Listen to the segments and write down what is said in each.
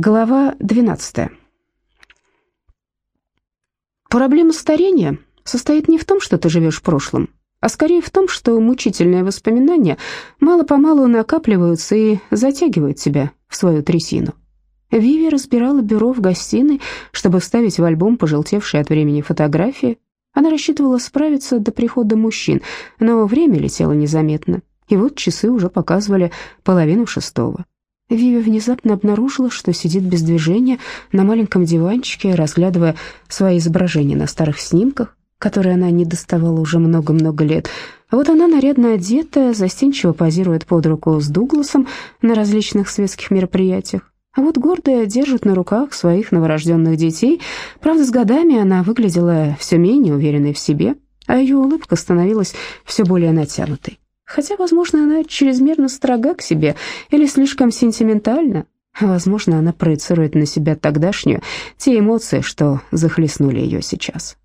Глава 12. Проблема старения состоит не в том, что ты живешь в прошлом, а скорее в том, что мучительные воспоминания мало-помалу накапливаются и затягивают тебя в свою трясину. Виви разбирала бюро в гостиной, чтобы вставить в альбом пожелтевшие от времени фотографии. Она рассчитывала справиться до прихода мужчин, но время летело незаметно, и вот часы уже показывали половину шестого. Виви внезапно обнаружила, что сидит без движения на маленьком диванчике, разглядывая свои изображения на старых снимках, которые она не доставала уже много-много лет. А вот она, нарядно одетая, застенчиво позирует под руку с Дугласом на различных светских мероприятиях. А вот гордая держит на руках своих новорожденных детей. Правда, с годами она выглядела все менее уверенной в себе, а ее улыбка становилась все более натянутой. Хотя, возможно, она чрезмерно строга к себе или слишком сентиментальна. Возможно, она проецирует на себя тогдашнюю те эмоции, что захлестнули ее сейчас.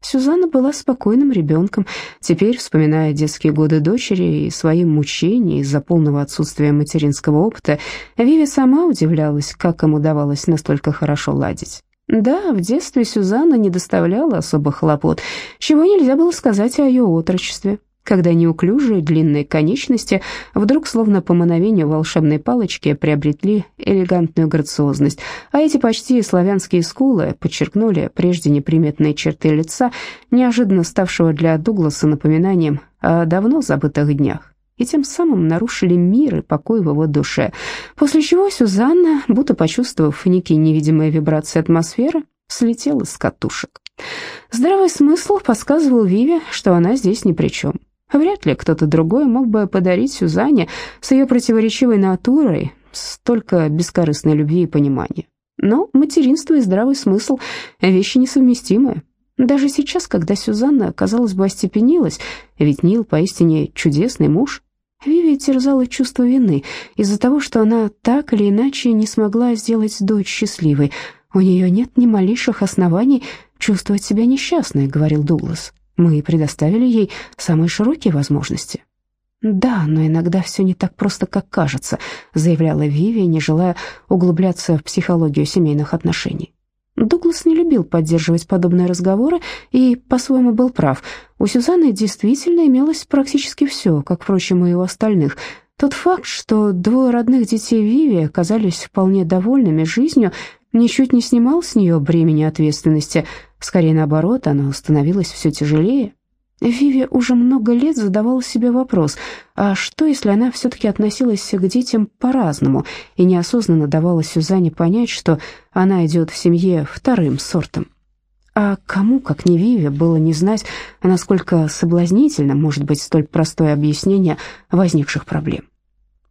Сюзанна была спокойным ребенком. Теперь, вспоминая детские годы дочери и свои мучения из-за полного отсутствия материнского опыта, Виви сама удивлялась, как им удавалось настолько хорошо ладить. Да, в детстве Сюзанна не доставляла особых хлопот, чего нельзя было сказать о ее отрочестве когда неуклюжие длинные конечности вдруг, словно по мановению волшебной палочки, приобретли элегантную грациозность, а эти почти славянские скулы подчеркнули прежде неприметные черты лица, неожиданно ставшего для Дугласа напоминанием о давно забытых днях и тем самым нарушили мир и покой в его душе, после чего Сюзанна, будто почувствовав некие невидимые вибрации атмосферы, слетела с катушек. Здравый смысл подсказывал Виве, что она здесь ни при чем. Вряд ли кто-то другой мог бы подарить Сюзанне с ее противоречивой натурой столько бескорыстной любви и понимания. Но материнство и здравый смысл — вещи несовместимые. Даже сейчас, когда Сюзанна, казалось бы, остепенилась, ведь Нил поистине чудесный муж, Виви терзала чувство вины из-за того, что она так или иначе не смогла сделать дочь счастливой. «У нее нет ни малейших оснований чувствовать себя несчастной», — говорил Дуглас. Мы предоставили ей самые широкие возможности. «Да, но иногда все не так просто, как кажется», заявляла Виви, не желая углубляться в психологию семейных отношений. Дуглас не любил поддерживать подобные разговоры и по-своему был прав. У Сюзанны действительно имелось практически все, как, впрочем, и у остальных. Тот факт, что двое родных детей Виви оказались вполне довольными жизнью, ничуть не снимал с нее бремени ответственности – Скорее наоборот, оно становилось все тяжелее. Виви уже много лет задавала себе вопрос, а что, если она все-таки относилась к детям по-разному и неосознанно давала Сюзанне понять, что она идет в семье вторым сортом? А кому, как не Виви, было не знать, насколько соблазнительно может быть столь простое объяснение возникших проблем?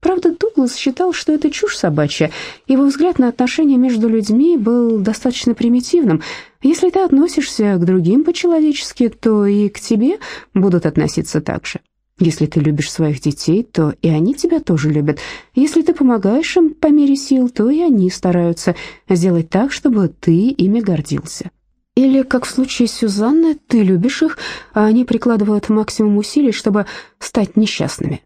Правда, Дуглас считал, что это чушь собачья. Его взгляд на отношения между людьми был достаточно примитивным. Если ты относишься к другим по-человечески, то и к тебе будут относиться так же. Если ты любишь своих детей, то и они тебя тоже любят. Если ты помогаешь им по мере сил, то и они стараются сделать так, чтобы ты ими гордился. Или, как в случае с Сюзанной, ты любишь их, а они прикладывают максимум усилий, чтобы стать несчастными.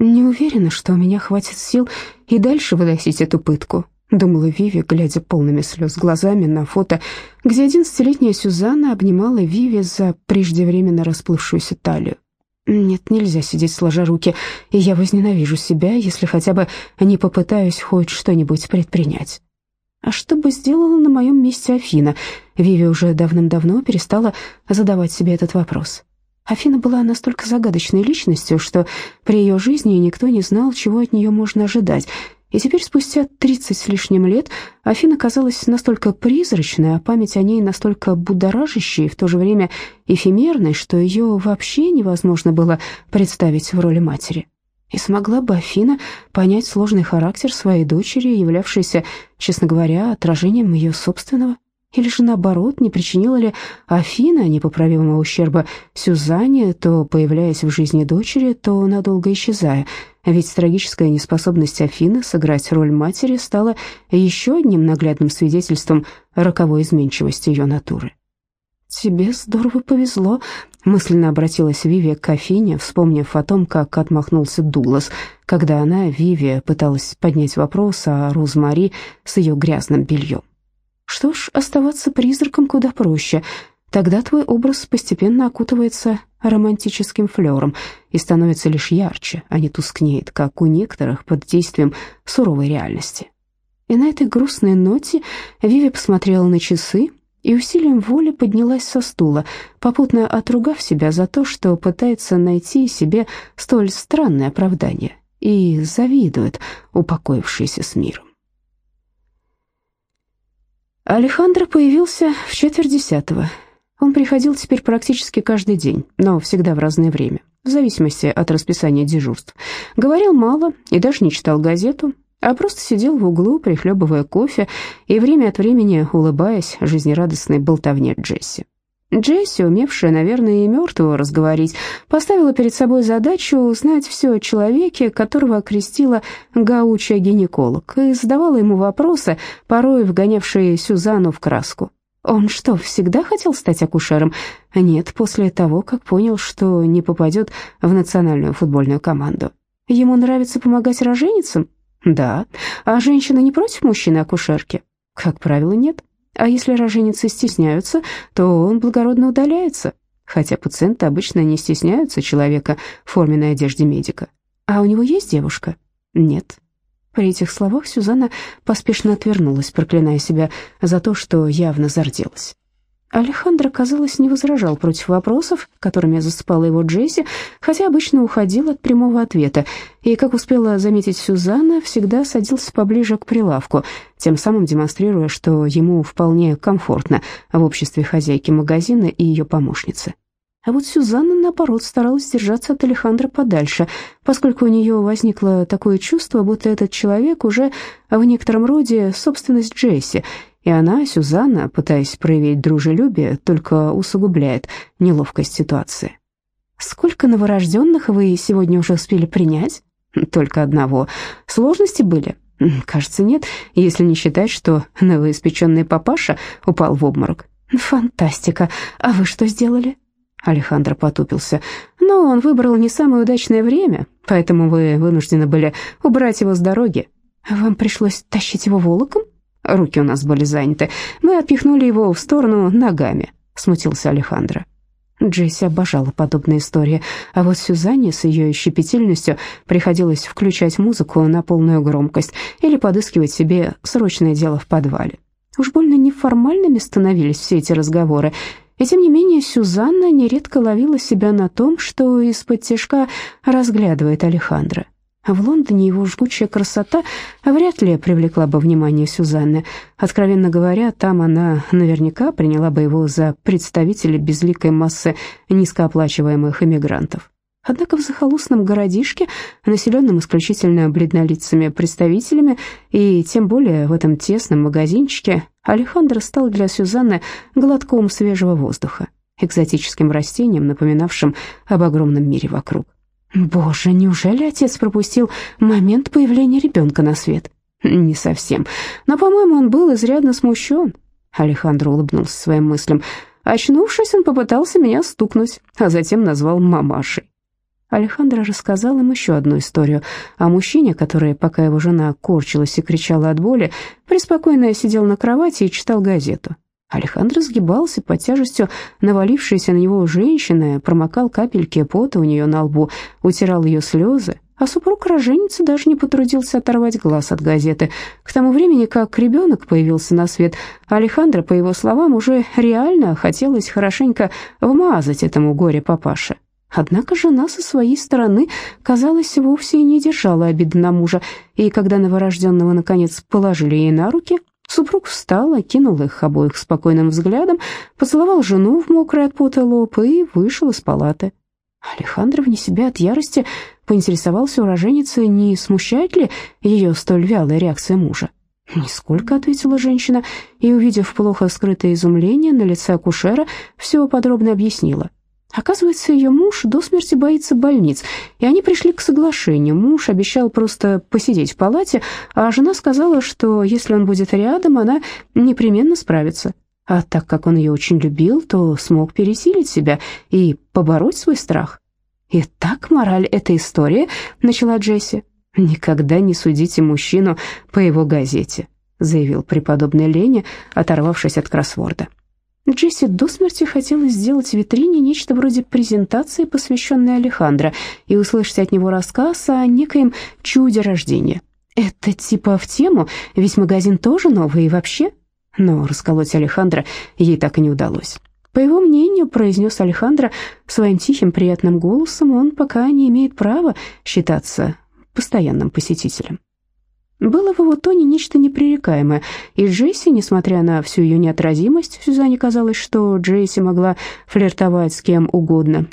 «Не уверена, что у меня хватит сил и дальше выносить эту пытку», думала Виви, глядя полными слез глазами на фото, где одиннадцатилетняя Сюзанна обнимала Виви за преждевременно расплывшуюся талию. «Нет, нельзя сидеть сложа руки, и я возненавижу себя, если хотя бы не попытаюсь хоть что-нибудь предпринять». А что бы сделала на моем месте Афина? Виви уже давным-давно перестала задавать себе этот вопрос. Афина была настолько загадочной личностью, что при ее жизни никто не знал, чего от нее можно ожидать. И теперь, спустя тридцать с лишним лет, Афина казалась настолько призрачной, а память о ней настолько будоражащей и в то же время эфемерной, что ее вообще невозможно было представить в роли матери. И смогла бы Афина понять сложный характер своей дочери, являвшейся, честно говоря, отражением ее собственного? Или же наоборот, не причинила ли Афина непоправимого ущерба Сюзанне, то появляясь в жизни дочери, то надолго исчезая? Ведь трагическая неспособность Афины сыграть роль матери стала еще одним наглядным свидетельством роковой изменчивости ее натуры. «Тебе здорово повезло», Мысленно обратилась Вивия к Афине, вспомнив о том, как отмахнулся Дуглас, когда она, Вивия, пыталась поднять вопрос о Розмари с ее грязным бельем. Что ж, оставаться призраком куда проще. Тогда твой образ постепенно окутывается романтическим флером и становится лишь ярче, а не тускнеет, как у некоторых под действием суровой реальности. И на этой грустной ноте Виви посмотрела на часы и усилием воли поднялась со стула, попутно отругав себя за то, что пытается найти себе столь странное оправдание и завидует упокоившейся с миром. Алехандро появился в четверть десятого. Он приходил теперь практически каждый день, но всегда в разное время, в зависимости от расписания дежурств. Говорил мало и даже не читал газету, а просто сидел в углу, прихлебывая кофе и время от времени улыбаясь жизнерадостной болтовне Джесси. Джесси, умевшая, наверное, и мертвого разговорить, поставила перед собой задачу узнать все о человеке, которого окрестила гаучая гинеколог, и задавала ему вопросы, порой вгонявшие Сюзанну в краску. Он что, всегда хотел стать акушером? Нет, после того, как понял, что не попадет в национальную футбольную команду. Ему нравится помогать роженицам? Да. А женщина не против мужчины-акушерки? Как правило, нет. А если роженицы стесняются, то он благородно удаляется, хотя пациенты обычно не стесняются человека в форменной одежде медика. А у него есть девушка? Нет. При этих словах Сюзанна поспешно отвернулась, проклиная себя за то, что явно зарделась. Алехандро, казалось, не возражал против вопросов, которыми засыпала его Джесси, хотя обычно уходил от прямого ответа, и, как успела заметить Сюзанна, всегда садился поближе к прилавку, тем самым демонстрируя, что ему вполне комфортно в обществе хозяйки магазина и ее помощницы. А вот Сюзанна, наоборот, старалась держаться от Алехандро подальше, поскольку у нее возникло такое чувство, будто этот человек уже в некотором роде собственность Джесси, и она, Сюзанна, пытаясь проявить дружелюбие, только усугубляет неловкость ситуации. «Сколько новорожденных вы сегодня уже успели принять?» «Только одного. Сложности были?» «Кажется, нет, если не считать, что новоиспеченный папаша упал в обморок». «Фантастика! А вы что сделали?» Алехандро потупился. «Но он выбрал не самое удачное время, поэтому вы вынуждены были убрать его с дороги. Вам пришлось тащить его волоком?» Руки у нас были заняты. Мы отпихнули его в сторону ногами», — смутился Алехандро. Джесси обожала подобные истории, а вот Сюзанне с ее щепетильностью приходилось включать музыку на полную громкость или подыскивать себе срочное дело в подвале. Уж больно неформальными становились все эти разговоры, и тем не менее Сюзанна нередко ловила себя на том, что из-под тяжка разглядывает Алехандро. В Лондоне его жгучая красота вряд ли привлекла бы внимание Сюзанны. Откровенно говоря, там она наверняка приняла бы его за представителя безликой массы низкооплачиваемых иммигрантов. Однако в захолустном городишке, населенном исключительно бледнолицами представителями, и тем более в этом тесном магазинчике, Алехандро стал для Сюзанны глотком свежего воздуха, экзотическим растением, напоминавшим об огромном мире вокруг. Боже, неужели отец пропустил момент появления ребенка на свет? Не совсем, но, по-моему, он был изрядно смущен. Алехандро улыбнулся своим мыслям. Очнувшись, он попытался меня стукнуть, а затем назвал мамашей. Алехандро рассказал им еще одну историю о мужчине, который, пока его жена корчилась и кричала от боли, преспокойно сидел на кровати и читал газету. Алехандро сгибался под тяжестью навалившейся на него женщины, промокал капельки пота у нее на лбу, утирал ее слезы, а супруг роженицы даже не потрудился оторвать глаз от газеты. К тому времени, как ребенок появился на свет, Алехандро, по его словам, уже реально хотелось хорошенько вмазать этому горе-папаше. Однако жена со своей стороны, казалось, вовсе и не держала обиды на мужа, и когда новорожденного, наконец, положили ей на руки, Супруг встал, окинул их обоих спокойным взглядом, поцеловал жену в мокрый от пота лоб и вышел из палаты. Алехандро вне себя от ярости поинтересовался у роженицы, не смущает ли ее столь вялая реакция мужа. «Нисколько», — ответила женщина, и, увидев плохо скрытое изумление на лице акушера, все подробно объяснила. Оказывается, ее муж до смерти боится больниц, и они пришли к соглашению. Муж обещал просто посидеть в палате, а жена сказала, что если он будет рядом, она непременно справится. А так как он ее очень любил, то смог пересилить себя и побороть свой страх. «Итак, мораль этой истории», — начала Джесси, — «никогда не судите мужчину по его газете», — заявил преподобный Леня, оторвавшись от кроссворда. Джесси до смерти хотелось сделать в витрине нечто вроде презентации, посвященной Алехандро, и услышать от него рассказ о некоем чуде рождения. Это типа в тему, ведь магазин тоже новый и вообще но расколоть Алехандро ей так и не удалось. По его мнению, произнес Алехандро своим тихим приятным голосом, он пока не имеет права считаться постоянным посетителем. Было в его тоне нечто непререкаемое, и Джесси, несмотря на всю ее неотразимость, Сюзанне казалось, что Джесси могла флиртовать с кем угодно,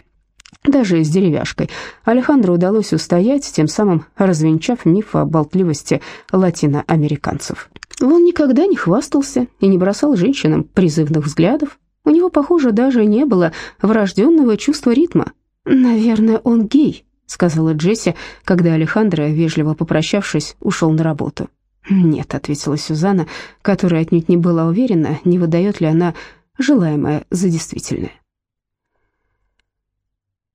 даже с деревяшкой. Алехандро удалось устоять, тем самым развенчав миф о болтливости латиноамериканцев. Он никогда не хвастался и не бросал женщинам призывных взглядов. У него, похоже, даже не было врожденного чувства ритма. «Наверное, он гей», — сказала Джесси, когда Алехандро, вежливо попрощавшись, ушел на работу. «Нет», — ответила Сюзанна, которая отнюдь не была уверена, не выдает ли она желаемое за действительное.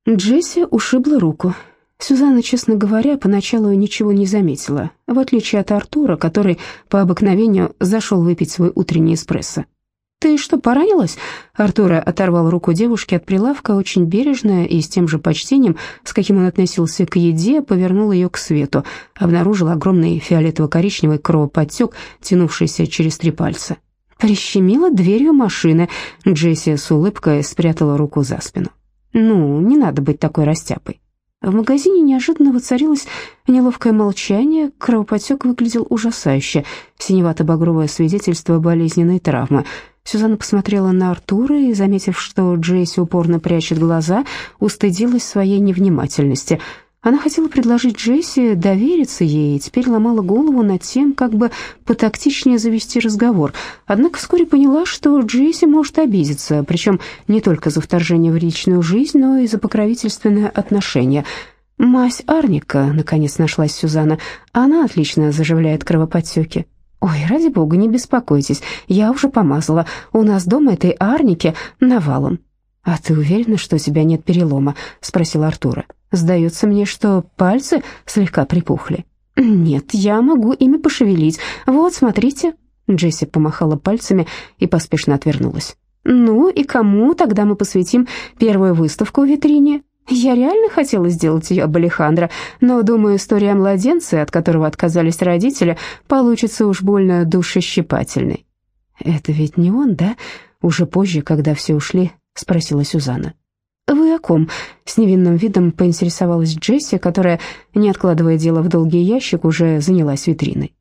Джесси ушибла руку. Сюзанна, честно говоря, поначалу ничего не заметила, в отличие от Артура, который по обыкновению зашел выпить свой утренний эспрессо. «Ты что, поранилась?» Артура оторвал руку девушки от прилавка, очень бережно и с тем же почтением, с каким он относился к еде, повернул ее к свету, обнаружил огромный фиолетово-коричневый кровоподтек, тянувшийся через три пальца. Прищемила дверью машины. Джесси с улыбкой спрятала руку за спину. «Ну, не надо быть такой растяпой». В магазине неожиданно воцарилось неловкое молчание, кровоподтек выглядел ужасающе, синевато-багровое свидетельство болезненной травмы. Сюзанна посмотрела на Артура и, заметив, что Джейси упорно прячет глаза, устыдилась своей невнимательности – она хотела предложить Джесси довериться ей и теперь ломала голову над тем, как бы потактичнее завести разговор. Однако вскоре поняла, что Джесси может обидеться, причем не только за вторжение в личную жизнь, но и за покровительственное отношение. «Мазь арника», — наконец нашлась Сюзанна, — «она отлично заживляет кровоподтеки». «Ой, ради бога, не беспокойтесь, я уже помазала. У нас дома этой арники навалом». «А ты уверена, что у тебя нет перелома?» — спросил Артура. Сдается мне, что пальцы слегка припухли. Нет, я могу ими пошевелить. Вот, смотрите. Джесси помахала пальцами и поспешно отвернулась. Ну и кому тогда мы посвятим первую выставку в витрине? Я реально хотела сделать ее об Алехандро, но, думаю, история о младенце, от которого отказались родители, получится уж больно душещипательной. «Это ведь не он, да? Уже позже, когда все ушли?» — спросила Сюзанна. «Вы о ком?» — с невинным видом поинтересовалась Джесси, которая, не откладывая дело в долгий ящик, уже занялась витриной.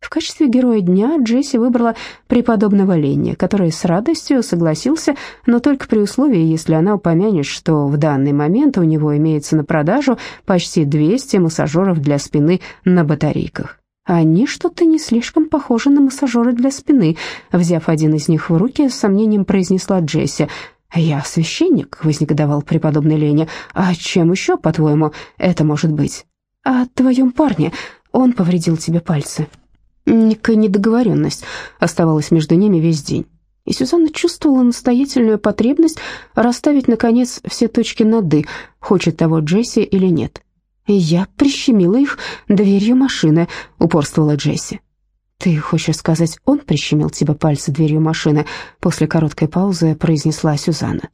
В качестве героя дня Джесси выбрала преподобного Ленни, который с радостью согласился, но только при условии, если она упомянет, что в данный момент у него имеется на продажу почти 200 массажеров для спины на батарейках. Они что-то не слишком похожи на массажеры для спины. Взяв один из них в руки, с сомнением произнесла Джесси – «Я священник», — вознегодовал преподобный Леня. «А чем еще, по-твоему, это может быть?» «О твоем парне. Он повредил тебе пальцы». Некая недоговоренность оставалась между ними весь день. И Сюзанна чувствовала настоятельную потребность расставить, наконец, все точки над «и», хочет того Джесси или нет. «Я прищемила их дверью машины», — упорствовала Джесси. «Ты хочешь сказать, он прищемил тебе пальцы дверью машины?» После короткой паузы произнесла Сюзанна.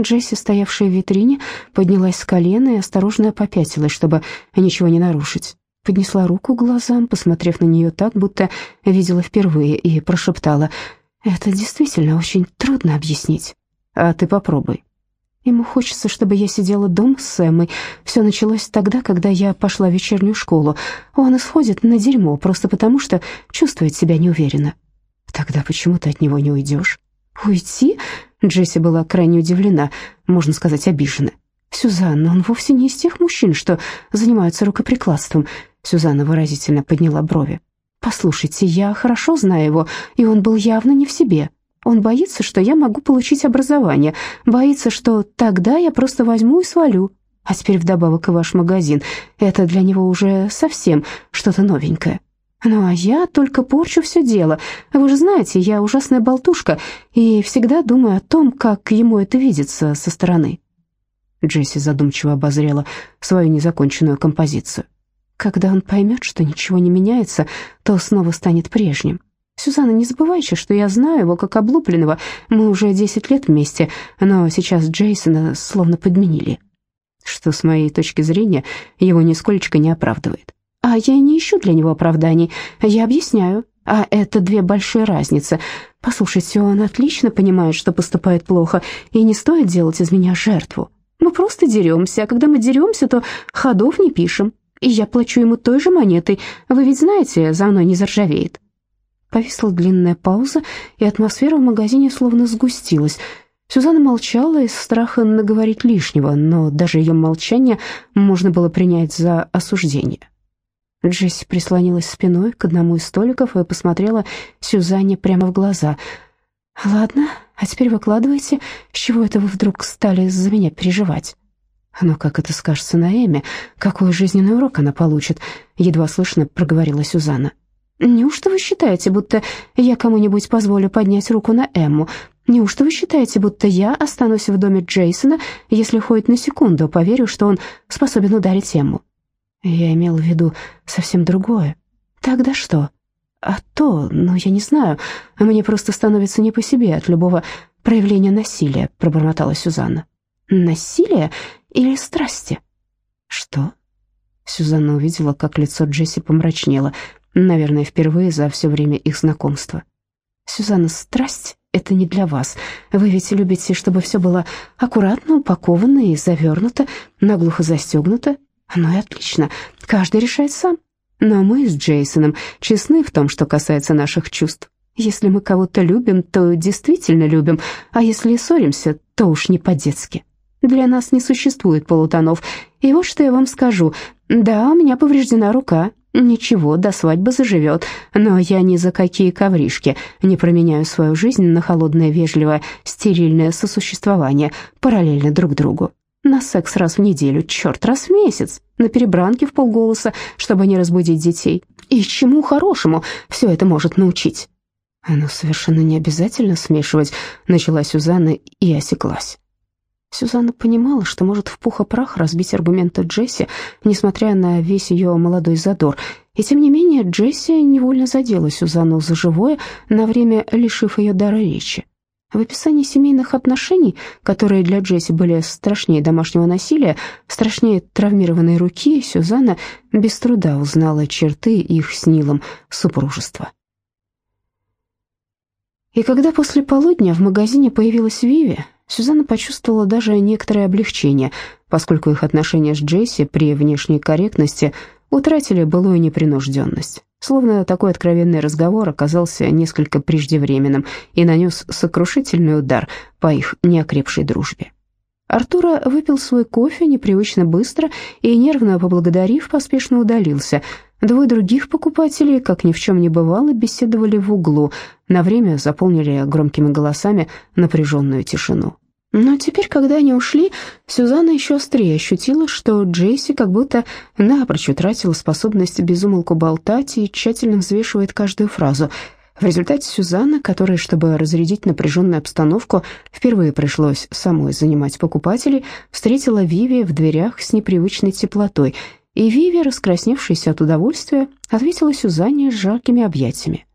Джесси, стоявшая в витрине, поднялась с колена и осторожно попятилась, чтобы ничего не нарушить. Поднесла руку к глазам, посмотрев на нее так, будто видела впервые, и прошептала, «Это действительно очень трудно объяснить. А ты попробуй». Ему хочется, чтобы я сидела дома с Эммой. Все началось тогда, когда я пошла в вечернюю школу. Он исходит на дерьмо, просто потому что чувствует себя неуверенно. Тогда почему ты от него не уйдешь? Уйти? Джесси была крайне удивлена, можно сказать, обижена. Сюзанна, он вовсе не из тех мужчин, что занимаются рукоприкладством. Сюзанна выразительно подняла брови. Послушайте, я хорошо знаю его, и он был явно не в себе. Он боится, что я могу получить образование, боится, что тогда я просто возьму и свалю. А теперь вдобавок и ваш магазин. Это для него уже совсем что-то новенькое. Ну, а я только порчу все дело. Вы же знаете, я ужасная болтушка и всегда думаю о том, как ему это видится со стороны». Джесси задумчиво обозрела свою незаконченную композицию. «Когда он поймет, что ничего не меняется, то снова станет прежним. Сюзанна, не забывайте, что я знаю его как облупленного. Мы уже десять лет вместе, но сейчас Джейсона словно подменили» что с моей точки зрения его нисколько не оправдывает. А я не ищу для него оправданий, я объясняю. А это две большие разницы. Послушайте, он отлично понимает, что поступает плохо, и не стоит делать из меня жертву. Мы просто деремся, а когда мы деремся, то ходов не пишем. И я плачу ему той же монетой. Вы ведь знаете, за мной не заржавеет». Повисла длинная пауза, и атмосфера в магазине словно сгустилась. Сюзанна молчала из страха наговорить лишнего, но даже ее молчание можно было принять за осуждение. Джесси прислонилась спиной к одному из столиков и посмотрела Сюзанне прямо в глаза. «Ладно, а теперь выкладывайте, с чего это вы вдруг стали за меня переживать?» «Но как это скажется на Эме? Какой жизненный урок она получит?» Едва слышно проговорила Сюзанна. «Неужто вы считаете, будто я кому-нибудь позволю поднять руку на Эмму? Неужто вы считаете, будто я останусь в доме Джейсона, если хоть на секунду поверю, что он способен ударить Эмму? Я имел в виду совсем другое. Тогда что? А то, ну, я не знаю, мне просто становится не по себе от любого проявления насилия, пробормотала Сюзанна. Насилие или страсти? Что? Сюзанна увидела, как лицо Джесси помрачнело, наверное, впервые за все время их знакомства. Сюзанна, страсть это не для вас. Вы ведь любите, чтобы все было аккуратно упаковано и завернуто, наглухо застегнуто. Ну и отлично, каждый решает сам. Но мы с Джейсоном честны в том, что касается наших чувств. Если мы кого-то любим, то действительно любим, а если ссоримся, то уж не по-детски. Для нас не существует полутонов. И вот что я вам скажу. Да, у меня повреждена рука, Ничего, до свадьбы заживет, но я ни за какие ковришки не променяю свою жизнь на холодное, вежливое, стерильное сосуществование, параллельно друг другу. На секс раз в неделю, черт, раз в месяц, на перебранке в полголоса, чтобы не разбудить детей. И чему хорошему все это может научить? Оно совершенно не обязательно смешивать, начала Сюзанна и осеклась. Сюзанна понимала, что может в пух и прах разбить аргументы Джесси, несмотря на весь ее молодой задор. И тем не менее Джесси невольно задела Сюзанну за живое, на время лишив ее дара речи. В описании семейных отношений, которые для Джесси были страшнее домашнего насилия, страшнее травмированной руки, Сюзанна без труда узнала черты их с Нилом супружества. И когда после полудня в магазине появилась Виви, Сюзанна почувствовала даже некоторое облегчение, поскольку их отношения с Джесси при внешней корректности утратили былую непринужденность. Словно такой откровенный разговор оказался несколько преждевременным и нанес сокрушительный удар по их неокрепшей дружбе. Артура выпил свой кофе непривычно быстро и, нервно поблагодарив, поспешно удалился. Двое других покупателей, как ни в чем не бывало, беседовали в углу, на время заполнили громкими голосами напряженную тишину. Но теперь, когда они ушли, Сюзанна еще острее ощутила, что Джейси как будто напрочь утратила способность безумолку болтать и тщательно взвешивает каждую фразу. В результате Сюзанна, которой, чтобы разрядить напряженную обстановку, впервые пришлось самой занимать покупателей, встретила Виви в дверях с непривычной теплотой, и Виви, раскрасневшаяся от удовольствия, ответила Сюзанне жаркими объятиями.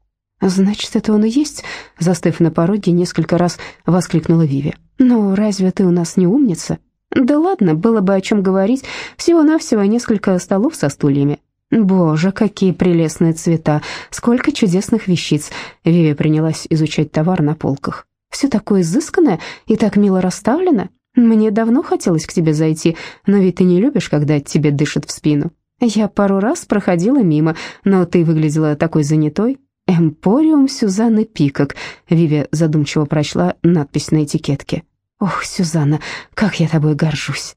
«Значит, это он и есть?» Застыв на пороге, несколько раз воскликнула Виви. «Ну, разве ты у нас не умница?» «Да ладно, было бы о чем говорить. Всего-навсего несколько столов со стульями». «Боже, какие прелестные цвета! Сколько чудесных вещиц!» Виви принялась изучать товар на полках. «Все такое изысканное и так мило расставлено. Мне давно хотелось к тебе зайти, но ведь ты не любишь, когда тебе дышат в спину. Я пару раз проходила мимо, но ты выглядела такой занятой. «Эмпориум Сюзанны Пикок», — Виви задумчиво прочла надпись на этикетке. «Ох, Сюзанна, как я тобой горжусь!»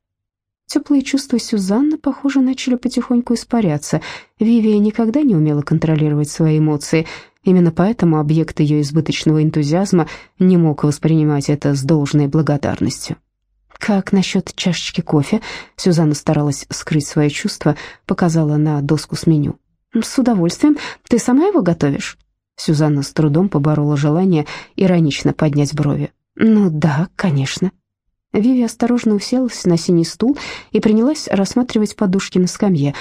Теплые чувства Сюзанны, похоже, начали потихоньку испаряться. Вивия никогда не умела контролировать свои эмоции. Именно поэтому объект ее избыточного энтузиазма не мог воспринимать это с должной благодарностью. «Как насчет чашечки кофе?» Сюзанна старалась скрыть свои чувства, показала на доску с меню. «С удовольствием. Ты сама его готовишь?» Сюзанна с трудом поборола желание иронично поднять брови. «Ну да, конечно». Виви осторожно уселась на синий стул и принялась рассматривать подушки на скамье.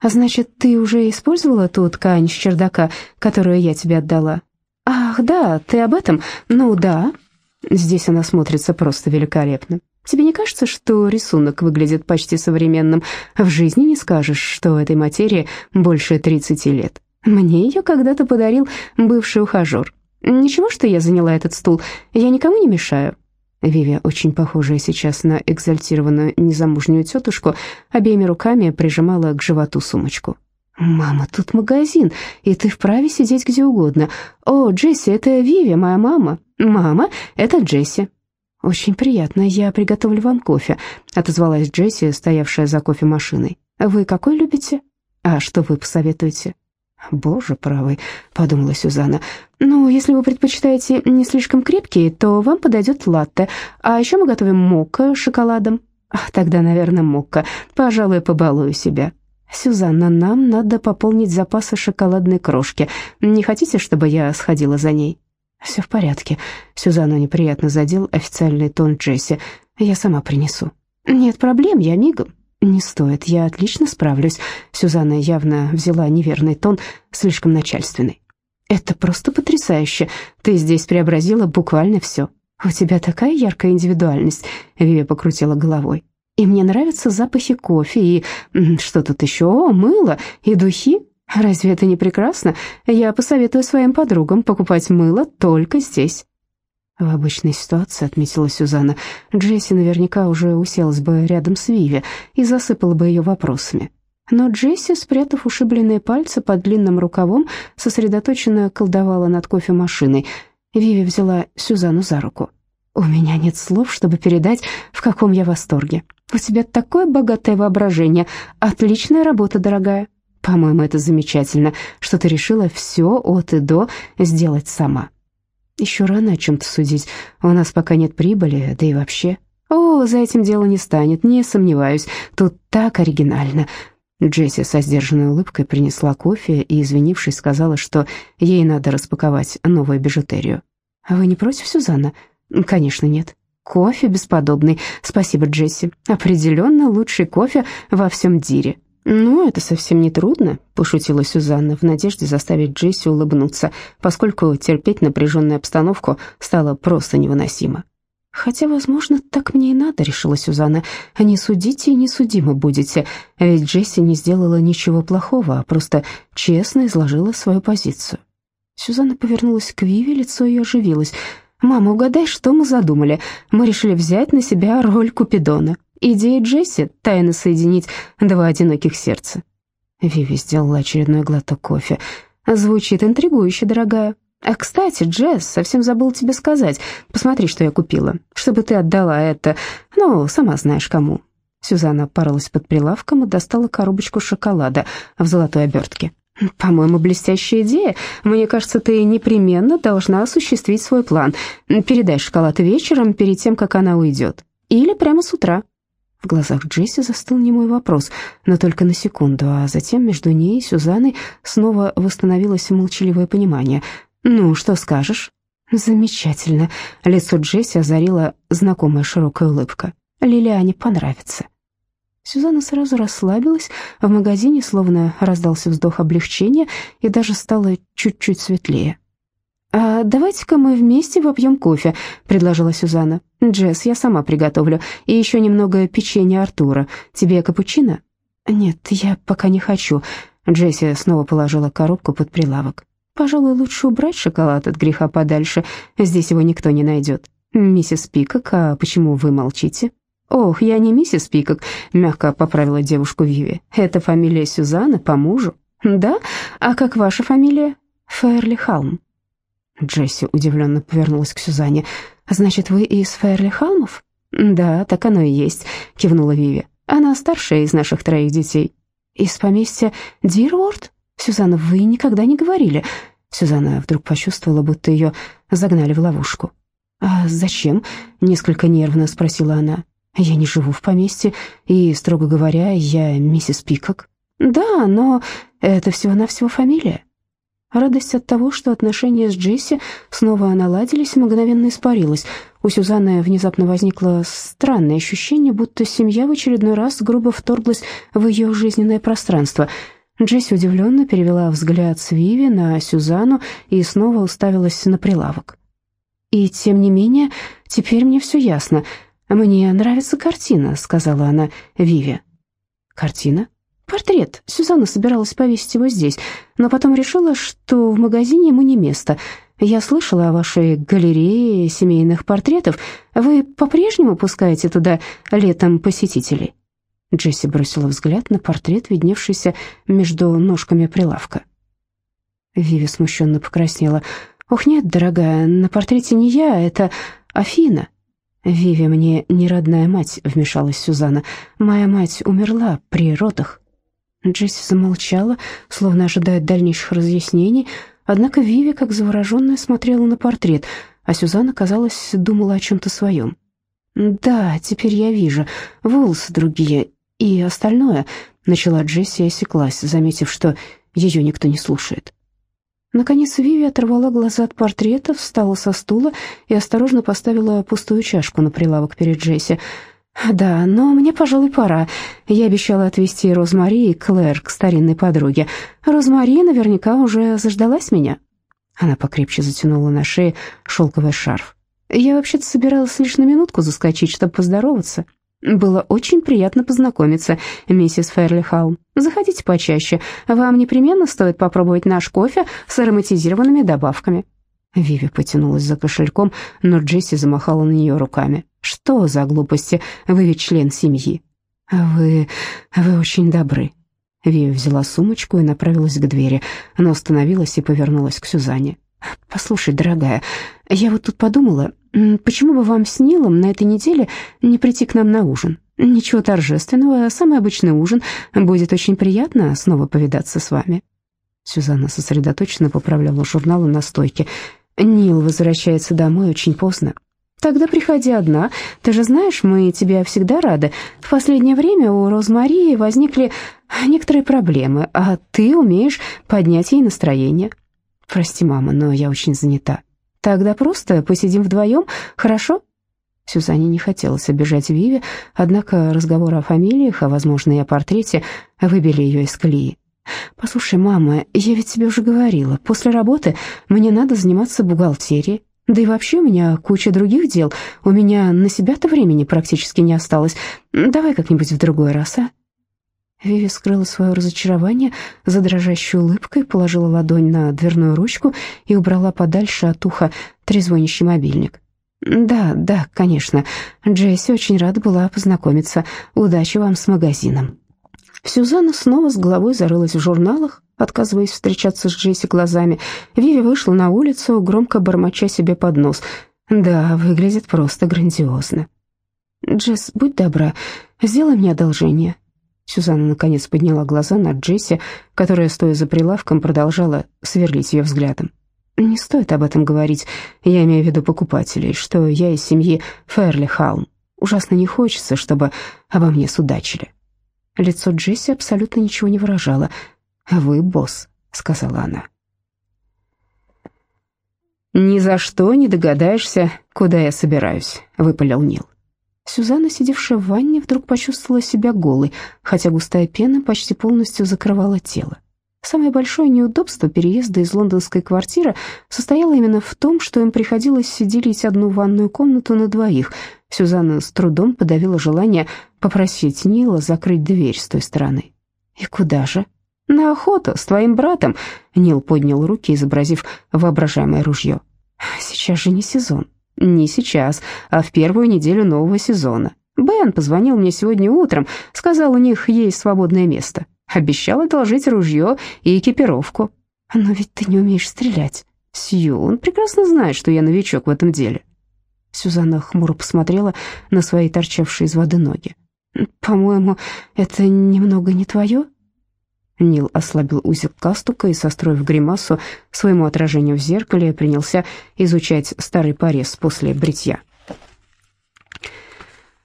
«А значит, ты уже использовала ту ткань с чердака, которую я тебе отдала?» «Ах, да, ты об этом? Ну да». Здесь она смотрится просто великолепно. Тебе не кажется, что рисунок выглядит почти современным? В жизни не скажешь, что этой материи больше 30 лет. Мне ее когда-то подарил бывший ухажер. Ничего, что я заняла этот стул, я никому не мешаю. Вивия, очень похожая сейчас на экзальтированную незамужнюю тетушку, обеими руками прижимала к животу сумочку. «Мама, тут магазин, и ты вправе сидеть где угодно. О, Джесси, это Виви, моя мама. Мама, это Джесси». «Очень приятно, я приготовлю вам кофе», — отозвалась Джесси, стоявшая за кофемашиной. «Вы какой любите?» «А что вы посоветуете?» «Боже правый», — подумала Сюзанна. «Ну, если вы предпочитаете не слишком крепкие, то вам подойдет латте. А еще мы готовим мокко с шоколадом». «Тогда, наверное, мокко. Пожалуй, побалую себя». «Сюзанна, нам надо пополнить запасы шоколадной крошки. Не хотите, чтобы я сходила за ней?» «Все в порядке». Сюзанну неприятно задел официальный тон Джесси. «Я сама принесу». «Нет проблем, я мигом». «Не стоит, я отлично справлюсь». Сюзанна явно взяла неверный тон, слишком начальственный. «Это просто потрясающе. Ты здесь преобразила буквально все. У тебя такая яркая индивидуальность», — Виви покрутила головой. «И мне нравятся запахи кофе и... что тут еще? О, мыло и духи. Разве это не прекрасно? Я посоветую своим подругам покупать мыло только здесь». В обычной ситуации, отметила Сюзанна, Джесси наверняка уже уселась бы рядом с Виви и засыпала бы ее вопросами. Но Джесси, спрятав ушибленные пальцы под длинным рукавом, сосредоточенно колдовала над кофемашиной. Виви взяла Сюзанну за руку. «У меня нет слов, чтобы передать, в каком я восторге. У тебя такое богатое воображение. Отличная работа, дорогая. По-моему, это замечательно, что ты решила все от и до сделать сама». Еще рано о чем-то судить. У нас пока нет прибыли, да и вообще. О, за этим дело не станет, не сомневаюсь. Тут так оригинально. Джесси со сдержанной улыбкой принесла кофе и, извинившись, сказала, что ей надо распаковать новую бижутерию. «А вы не против, Сюзанна?» «Конечно, нет». «Кофе бесподобный. Спасибо, Джесси. Определенно лучший кофе во всем Дире». «Ну, это совсем не трудно», — пошутила Сюзанна в надежде заставить Джесси улыбнуться, поскольку терпеть напряженную обстановку стало просто невыносимо. «Хотя, возможно, так мне и надо», — решила Сюзанна. «Не судите и не судимы будете, ведь Джесси не сделала ничего плохого, а просто честно изложила свою позицию». Сюзанна повернулась к Виве, лицо ее оживилось. «Мама, угадай, что мы задумали? Мы решили взять на себя роль Купидона. Идея Джесси — тайно соединить два одиноких сердца. Виви сделала очередной глоток кофе. Звучит интригующе, дорогая. А, кстати, Джесс, совсем забыл тебе сказать. Посмотри, что я купила. Чтобы ты отдала это, ну, сама знаешь кому. Сюзанна порылась под прилавком и достала коробочку шоколада в золотой обертке. «По-моему, блестящая идея. Мне кажется, ты непременно должна осуществить свой план. Передай шоколад вечером, перед тем, как она уйдет. Или прямо с утра». В глазах Джесси застыл немой вопрос, но только на секунду, а затем между ней и Сюзанной снова восстановилось молчаливое понимание. «Ну, что скажешь?» «Замечательно». Лицо Джесси озарила знакомая широкая улыбка. «Лилиане понравится». Сюзанна сразу расслабилась, в магазине словно раздался вздох облегчения и даже стало чуть-чуть светлее. «А давайте-ка мы вместе вопьем кофе», — предложила Сюзанна. «Джесс, я сама приготовлю. И еще немного печенья Артура. Тебе капучино?» «Нет, я пока не хочу». Джесси снова положила коробку под прилавок. «Пожалуй, лучше убрать шоколад от греха подальше. Здесь его никто не найдет. Миссис Пикок, а почему вы молчите?» «Ох, я не миссис Пикок», — мягко поправила девушку Виви. «Это фамилия Сюзанны по мужу». «Да? А как ваша фамилия?» «Фэрли Халм». Джесси удивленно повернулась к Сюзанне. «Значит, вы из Фэрли Халмов?» «Да, так оно и есть», — кивнула Виви. «Она старшая из наших троих детей». «Из поместья Дирворд?» «Сюзанна, вы никогда не говорили». Сюзанна вдруг почувствовала, будто ее загнали в ловушку. «А зачем?» — несколько нервно спросила она. «Я не живу в поместье, и, строго говоря, я миссис Пикок». «Да, но это всего-навсего фамилия». Радость от того, что отношения с Джесси снова наладились, мгновенно испарилась. У Сюзанны внезапно возникло странное ощущение, будто семья в очередной раз грубо вторглась в ее жизненное пространство. Джесси удивленно перевела взгляд с Виви на Сюзанну и снова уставилась на прилавок. «И тем не менее, теперь мне все ясно. Мне нравится картина», — сказала она Виве. «Картина?» Портрет. Сюзанна собиралась повесить его здесь, но потом решила, что в магазине ему не место. Я слышала о вашей галерее семейных портретов. Вы по-прежнему пускаете туда летом посетителей?» Джесси бросила взгляд на портрет, видневшийся между ножками прилавка. Виви смущенно покраснела. «Ох, нет, дорогая, на портрете не я, это Афина». «Виви, мне не родная мать», — вмешалась Сюзанна. «Моя мать умерла при родах». Джесси замолчала, словно ожидая дальнейших разъяснений, однако Виви, как завороженная, смотрела на портрет, а Сюзанна, казалось, думала о чем-то своем. «Да, теперь я вижу. Волосы другие и остальное», — начала Джесси и осеклась, заметив, что ее никто не слушает. Наконец Виви оторвала глаза от портрета, встала со стула и осторожно поставила пустую чашку на прилавок перед Джесси. «Да, но мне, пожалуй, пора. Я обещала отвезти Розмари и Клэр к старинной подруге. Розмари наверняка уже заждалась меня». Она покрепче затянула на шее шелковый шарф. «Я вообще-то собиралась лишь на минутку заскочить, чтобы поздороваться. Было очень приятно познакомиться, миссис Ферлихаум. Заходите почаще. Вам непременно стоит попробовать наш кофе с ароматизированными добавками». Виви потянулась за кошельком, но Джесси замахала на нее руками. «Что за глупости? Вы ведь член семьи». «Вы... вы очень добры». Виви взяла сумочку и направилась к двери, но остановилась и повернулась к Сюзанне. «Послушай, дорогая, я вот тут подумала, почему бы вам с Нилом на этой неделе не прийти к нам на ужин? Ничего торжественного, самый обычный ужин. Будет очень приятно снова повидаться с вами». Сюзанна сосредоточенно поправляла журналы на стойке. Нил возвращается домой очень поздно. Тогда приходи одна. Ты же знаешь, мы тебе всегда рады. В последнее время у Розмарии возникли некоторые проблемы, а ты умеешь поднять ей настроение. Прости, мама, но я очень занята. Тогда просто посидим вдвоем, хорошо?» Сюзанне не хотелось обижать Виви, однако разговоры о фамилиях, а, возможно, и о портрете выбили ее из колеи. «Послушай, мама, я ведь тебе уже говорила, после работы мне надо заниматься бухгалтерией. Да и вообще у меня куча других дел, у меня на себя-то времени практически не осталось. Давай как-нибудь в другой раз, а?» Виви скрыла свое разочарование за дрожащей улыбкой, положила ладонь на дверную ручку и убрала подальше от уха трезвонящий мобильник. «Да, да, конечно. Джесси очень рада была познакомиться. Удачи вам с магазином». Сюзанна снова с головой зарылась в журналах, отказываясь встречаться с Джесси глазами. Виви вышла на улицу, громко бормоча себе под нос. «Да, выглядит просто грандиозно». «Джесс, будь добра, сделай мне одолжение». Сюзанна наконец подняла глаза на Джесси, которая, стоя за прилавком, продолжала сверлить ее взглядом. «Не стоит об этом говорить, я имею в виду покупателей, что я из семьи Ферли Халм. Ужасно не хочется, чтобы обо мне судачили». Лицо Джесси абсолютно ничего не выражало. «Вы босс», — сказала она. «Ни за что не догадаешься, куда я собираюсь», — выпалил Нил. Сюзанна, сидевшая в ванне, вдруг почувствовала себя голой, хотя густая пена почти полностью закрывала тело. Самое большое неудобство переезда из лондонской квартиры состояло именно в том, что им приходилось делить одну ванную комнату на двоих. Сюзанна с трудом подавила желание попросить Нила закрыть дверь с той стороны. «И куда же?» «На охоту с твоим братом», — Нил поднял руки, изобразив воображаемое ружье. «Сейчас же не сезон». «Не сейчас, а в первую неделю нового сезона. Бен позвонил мне сегодня утром, сказал, у них есть свободное место. Обещал одолжить ружье и экипировку». «Но ведь ты не умеешь стрелять». «Сью, он прекрасно знает, что я новичок в этом деле». Сюзанна хмуро посмотрела на свои торчавшие из воды ноги. «По-моему, это немного не твое?» Нил ослабил узел кастука и, состроив гримасу своему отражению в зеркале, принялся изучать старый порез после бритья.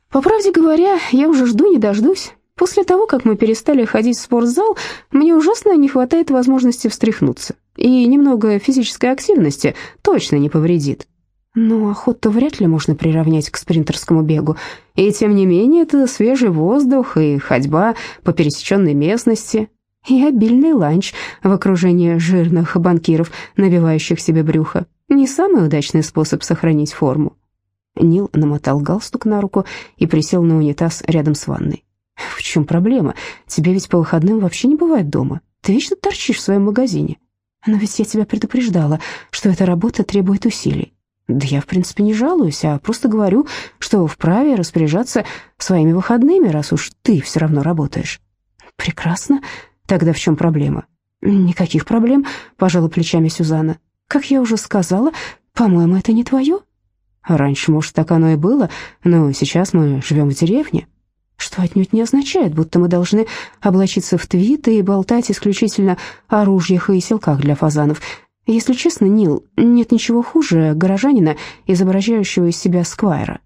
«По правде говоря, я уже жду не дождусь. После того, как мы перестали ходить в спортзал, мне ужасно не хватает возможности встряхнуться. И немного физической активности точно не повредит. Но охоту вряд ли можно приравнять к спринтерскому бегу. И тем не менее, это свежий воздух и ходьба по пересеченной местности, и обильный ланч в окружении жирных банкиров, набивающих себе брюхо. Не самый удачный способ сохранить форму. Нил намотал галстук на руку и присел на унитаз рядом с ванной. «В чем проблема? Тебе ведь по выходным вообще не бывает дома. Ты вечно торчишь в своем магазине. Но ведь я тебя предупреждала, что эта работа требует усилий. Да я, в принципе, не жалуюсь, а просто говорю, что вправе распоряжаться своими выходными, раз уж ты все равно работаешь». «Прекрасно. Тогда в чем проблема?» «Никаких проблем», — пожала плечами Сюзанна. «Как я уже сказала, по-моему, это не твое». «Раньше, может, так оно и было, но сейчас мы живем в деревне» что отнюдь не означает, будто мы должны облачиться в твиты и болтать исключительно о ружьях и селках для фазанов. Если честно, Нил, нет ничего хуже горожанина, изображающего из себя сквайра.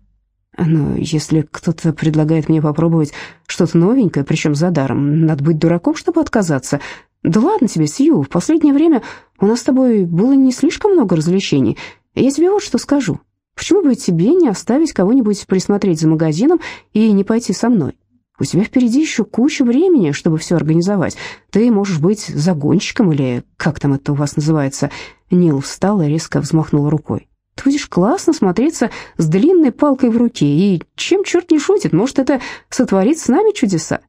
Но если кто-то предлагает мне попробовать что-то новенькое, причем за даром, надо быть дураком, чтобы отказаться. Да ладно тебе, Сью, в последнее время у нас с тобой было не слишком много развлечений. Я тебе вот что скажу. Почему бы тебе не оставить кого-нибудь присмотреть за магазином и не пойти со мной? У тебя впереди еще куча времени, чтобы все организовать. Ты можешь быть загонщиком или как там это у вас называется». Нил встал и резко взмахнул рукой. «Ты будешь классно смотреться с длинной палкой в руке, и чем черт не шутит, может, это сотворит с нами чудеса?»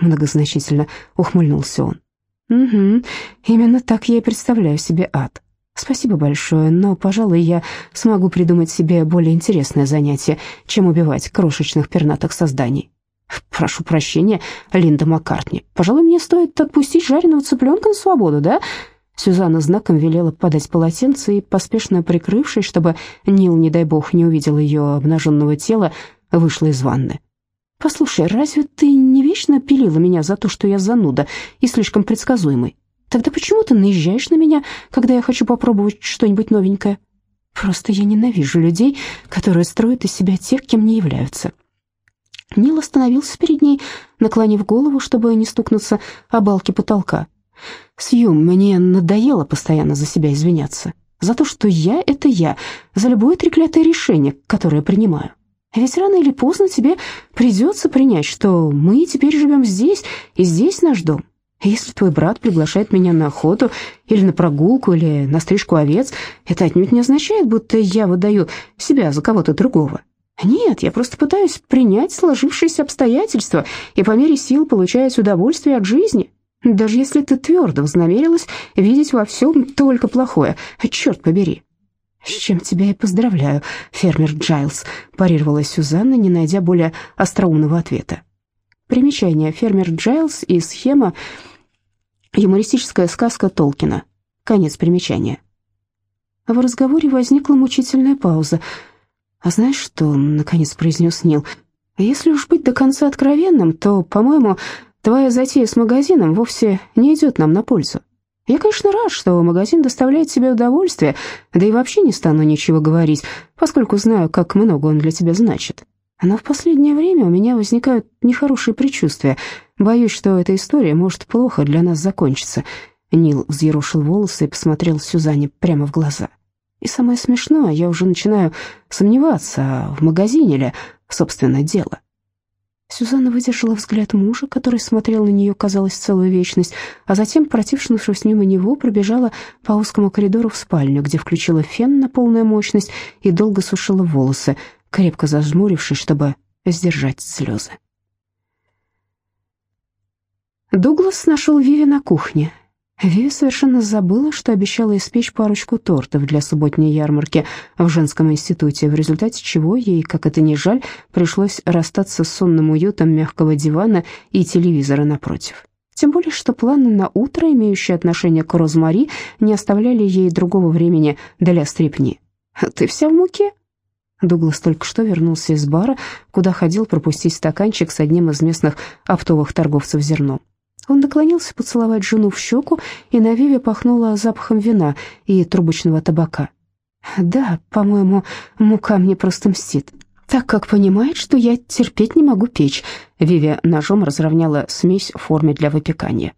Многозначительно ухмыльнулся он. «Угу, именно так я и представляю себе ад. Спасибо большое, но, пожалуй, я смогу придумать себе более интересное занятие, чем убивать крошечных пернатых созданий. Прошу прощения, Линда Маккартни. Пожалуй, мне стоит отпустить жареного цыпленка на свободу, да? Сюзанна знаком велела подать полотенце и, поспешно прикрывшись, чтобы Нил, не дай бог, не увидел ее обнаженного тела, вышла из ванны. «Послушай, разве ты не вечно пилила меня за то, что я зануда и слишком предсказуемый?» Тогда почему ты наезжаешь на меня, когда я хочу попробовать что-нибудь новенькое? Просто я ненавижу людей, которые строят из себя тех, кем не являются. Нил остановился перед ней, наклонив голову, чтобы не стукнуться о балке потолка. «Сью, мне надоело постоянно за себя извиняться. За то, что я — это я, за любое треклятое решение, которое принимаю. Ведь рано или поздно тебе придется принять, что мы теперь живем здесь, и здесь наш дом. Если твой брат приглашает меня на охоту или на прогулку, или на стрижку овец, это отнюдь не означает, будто я выдаю себя за кого-то другого. Нет, я просто пытаюсь принять сложившиеся обстоятельства и по мере сил получать удовольствие от жизни. Даже если ты твердо вознамерилась видеть во всем только плохое, черт побери. «С чем тебя и поздравляю, фермер Джайлз», – парировала Сюзанна, не найдя более остроумного ответа. Примечание. Фермер Джайлз и схема «Юмористическая сказка Толкина». Конец примечания. В разговоре возникла мучительная пауза. «А знаешь что?» — наконец произнес Нил. «Если уж быть до конца откровенным, то, по-моему, твоя затея с магазином вовсе не идет нам на пользу. Я, конечно, рад, что магазин доставляет тебе удовольствие, да и вообще не стану ничего говорить, поскольку знаю, как много он для тебя значит. Но в последнее время у меня возникают нехорошие предчувствия. Боюсь, что эта история может плохо для нас закончиться. Нил взъерошил волосы и посмотрел Сюзанне прямо в глаза. И самое смешное, я уже начинаю сомневаться, в магазине ли, собственно, дело. Сюзанна выдержала взгляд мужа, который смотрел на нее, казалось, целую вечность, а затем, протившись мимо него, пробежала по узкому коридору в спальню, где включила фен на полную мощность и долго сушила волосы — крепко зажмурившись, чтобы сдержать слезы. Дуглас нашел Виви на кухне. Виви совершенно забыла, что обещала испечь парочку тортов для субботней ярмарки в женском институте, в результате чего ей, как это ни жаль, пришлось расстаться с сонным уютом мягкого дивана и телевизора напротив. Тем более, что планы на утро, имеющие отношение к Розмари, не оставляли ей другого времени для стрипни. «Ты вся в муке?» Дуглас только что вернулся из бара, куда ходил пропустить стаканчик с одним из местных оптовых торговцев зерном. Он наклонился поцеловать жену в щеку, и на Виве пахнуло запахом вина и трубочного табака. «Да, по-моему, мука мне просто мстит». так как понимает, что я терпеть не могу печь. Виви ножом разровняла смесь в форме для выпекания.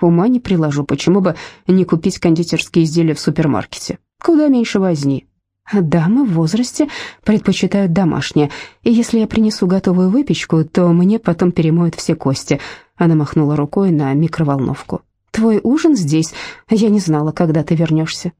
Ума не приложу, почему бы не купить кондитерские изделия в супермаркете. Куда меньше возни. Дамы в возрасте предпочитают домашнее, и если я принесу готовую выпечку, то мне потом перемоют все кости. Она махнула рукой на микроволновку. Твой ужин здесь. Я не знала, когда ты вернешься.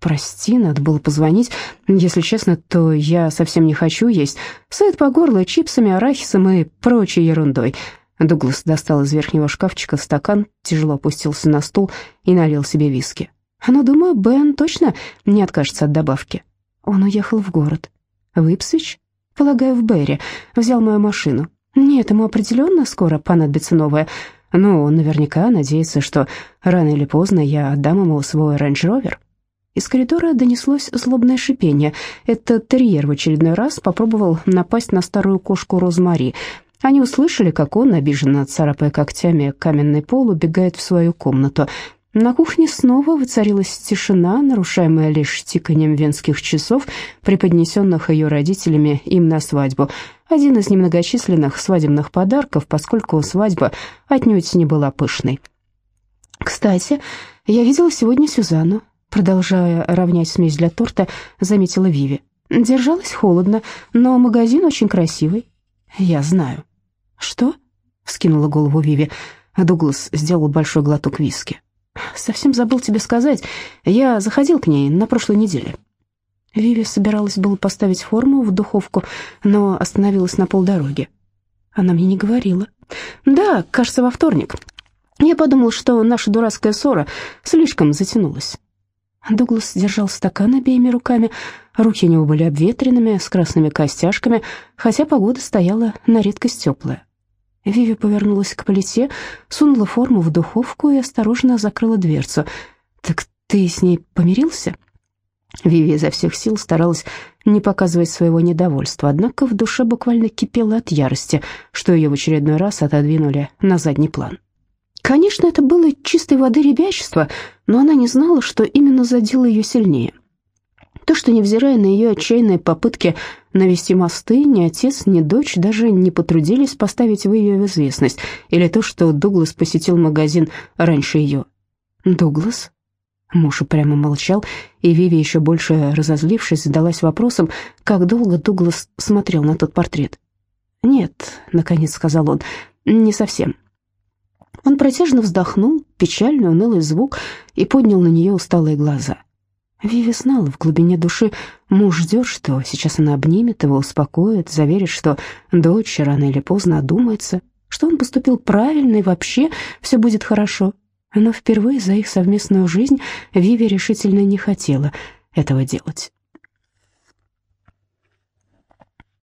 «Прости, надо было позвонить. Если честно, то я совсем не хочу есть. Сыт по горло чипсами, арахисом и прочей ерундой». Дуглас достал из верхнего шкафчика стакан, тяжело опустился на стул и налил себе виски. «Но, думаю, Бен точно не откажется от добавки». Он уехал в город. «В Ипсвич?» «Полагаю, в Берри. Взял мою машину. Нет, ему определенно скоро понадобится новая. Но он наверняка надеется, что рано или поздно я отдам ему свой рейндж-ровер». Из коридора донеслось злобное шипение. Это терьер в очередной раз попробовал напасть на старую кошку Розмари. Они услышали, как он, обиженно царапая когтями каменный пол, убегает в свою комнату. На кухне снова воцарилась тишина, нарушаемая лишь тиканием венских часов, преподнесенных ее родителями им на свадьбу. Один из немногочисленных свадебных подарков, поскольку свадьба отнюдь не была пышной. «Кстати, я видела сегодня Сюзанну. Продолжая равнять смесь для торта, заметила Виви. Держалась холодно, но магазин очень красивый. Я знаю. Что? Вскинула голову Виви. Дуглас сделал большой глоток виски. Совсем забыл тебе сказать. Я заходил к ней на прошлой неделе. Виви собиралась было поставить форму в духовку, но остановилась на полдороги. Она мне не говорила. Да, кажется, во вторник. Я подумал, что наша дурацкая ссора слишком затянулась. Дуглас держал стакан обеими руками. Руки у него были обветренными, с красными костяшками, хотя погода стояла на редкость теплая. Виви повернулась к плите, сунула форму в духовку и осторожно закрыла дверцу. «Так ты с ней помирился?» Виви изо всех сил старалась не показывать своего недовольства, однако в душе буквально кипела от ярости, что ее в очередной раз отодвинули на задний план. Конечно, это было чистой воды ребячество, но она не знала, что именно задело ее сильнее. То, что, невзирая на ее отчаянные попытки навести мосты, ни отец, ни дочь даже не потрудились поставить в ее в известность, или то, что Дуглас посетил магазин раньше ее. «Дуглас?» Муж упрямо молчал, и Виви, еще больше разозлившись, задалась вопросом, как долго Дуглас смотрел на тот портрет. «Нет», — наконец сказал он, — «не совсем». Он протяжно вздохнул, печальный, унылый звук, и поднял на нее усталые глаза. Виви знала в глубине души, муж ждет, что сейчас она обнимет его, успокоит, заверит, что дочь рано или поздно одумается, что он поступил правильно и вообще все будет хорошо. Но впервые за их совместную жизнь Виви решительно не хотела этого делать.